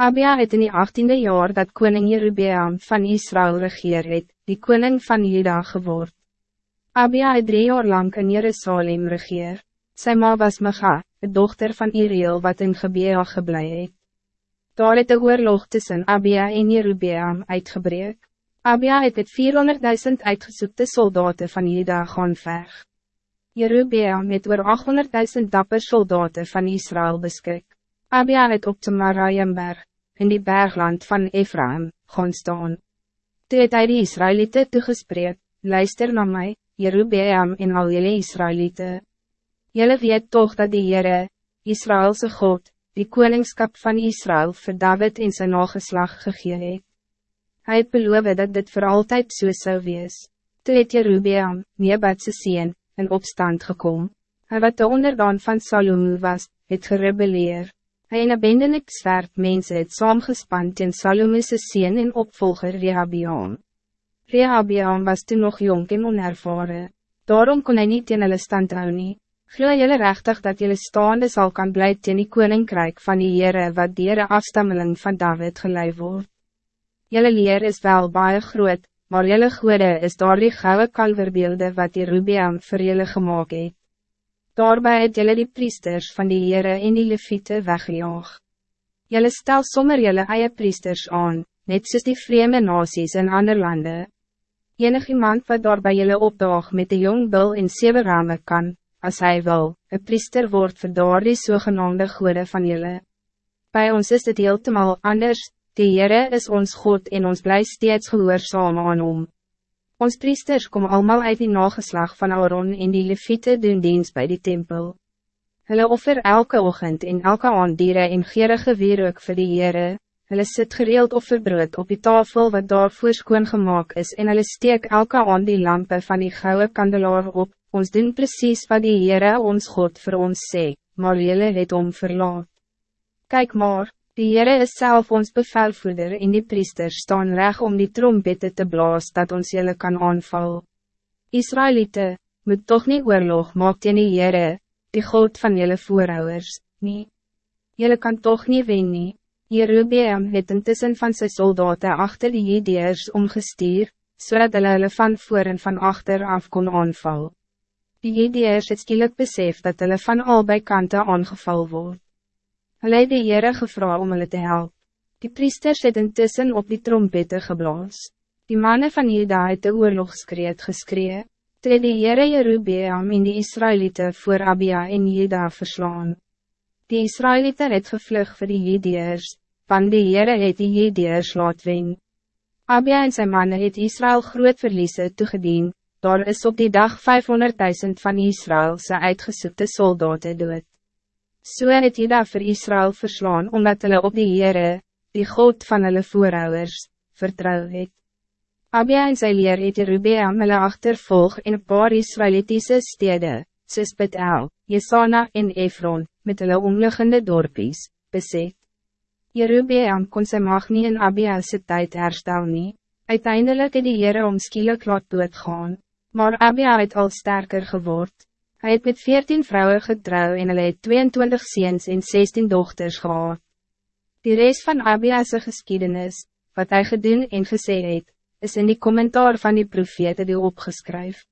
Abia het in die 18e jaar dat koning Jerubeam van Israël regeer het, die koning van Juda geword. Abia het drie jaar lang in Jerusalem regeer. Sy ma was Mega, de dochter van Iriel wat in Gebea geblei het. Daar het de oorlog tussen Abia en Jerubeam uitgebreek. Abia het het 400.000 uitgesoekte soldaten van Juda gaan veg. Jerubeam het oor 800.000 dapper soldaten van Israël beskik. Abia het op de Maraienberg, in die bergland van Ephraim, gaan staan. Toe het hy die Israëlieten toegespreek, luister na my, Jerubeam en al jylle Israëlieten. Jylle weet toch dat die Heere, Israëlse God, die koningskap van Israël vir David en zijn nageslag gegee het. Hy het beloof dat dit voor altijd so sou wees. Toe het Jerubeam, Nebatse sien, in opstand gekom. Hij wat de onderdaan van Salomo was, het gerebeleerd. Hij en een bendelik zwaard mense het saamgespand in Salomo's sien en opvolger Rehabiam. Rehabiam was toen nog jong en onervaren. Daarom kon hij niet in hulle stand hou nie. Glo jylle rechtig dat jylle staande zal kan blij in die koninkrijk van die Heere wat diere afstammeling van David gelei word. Jylle leer is wel baie groot, maar jylle goede is daar die gouden kalverbeelde wat die Rubiam vir jylle gemaakt het. Daarbij het jylle die priesters van die Heere en die leviete weggejaag. Jylle stel sommer jylle eie priesters aan, net soos die vreemde nasies in ander lande. Enig iemand wat daarbij jylle opdaag met de jong bil en sewe rame kan, als hij wil, een priester wordt vir daar die sogenaamde goede van jylle. Bij ons is het heeltemal anders, die Heere is ons God en ons blij steeds gehoorzaam aan hom. Ons priesters kom allemaal uit die nageslag van Aaron en die leviete doen dienst bij die tempel. Hulle offer elke ochtend en elke aand dieren en gerige wierook vir die Heere, hulle sit gereeld offerbrood op die tafel wat daarvoor skoon gemaakt is en hulle steek elke aand die lampe van die gouden kandelaar op, ons doen precies wat die Heere ons God voor ons sê, maar julle het om verlaat. Kijk maar, Die Heere is zelf ons bevelvoerder en die priesters staan reg om die trompette te blaas dat ons jullie kan aanval. Israëlieten, moet toch niet oorlog maak teen die Heere, die God van jullie voorouders, nie. Jullie kan toch niet wen nie. Jerubeam het intussen van zijn soldaten achter die Jedeers omgestuur, zodat so hulle hulle van voor en van achter af kon aanval. Die Jedeers het skielik besef dat hulle van albei kanten aangeval wordt. Hulle het die Heere gevra om hulle te helpen. Die priesters het intussen op die trompette geblaas. Die mannen van Juda het de oorlogskreet geskree, toe die Heere Jerubeam en die Israëlieten voor Abia en Juda verslaan. Die Israëlieten het gevlug voor die Judeers, van die Heere het die Judeers laat wen. Abia en zijn mannen het Israël groot verliezen toegedien, daar is op die dag 500.000 van Israëlse uitgesoekte soldaten dood. So het Jeda vir Israël verslaan, omdat hulle op die Heere, die God van hulle voorouders, vertrouw het. Abia en sy leer het Jerubeam hulle achtervolg in een paar Israelitiese stede, soos Betel, Jesana en Efron, met hulle omliggende dorpies, beset. Jerubeam kon sy mag nie in Abia's tijd herstel nie, uiteindelik het die Heere om skielik laat doodgaan, maar Abia het al sterker geword. Hij het met veertien vrouwen getrouw en hulle het 22 ziens en 16 dochters gehad. Die rest van Abia's geschiedenis, wat hij gedoen en gesê het, is in die commentaar van die profete die opgeskryf.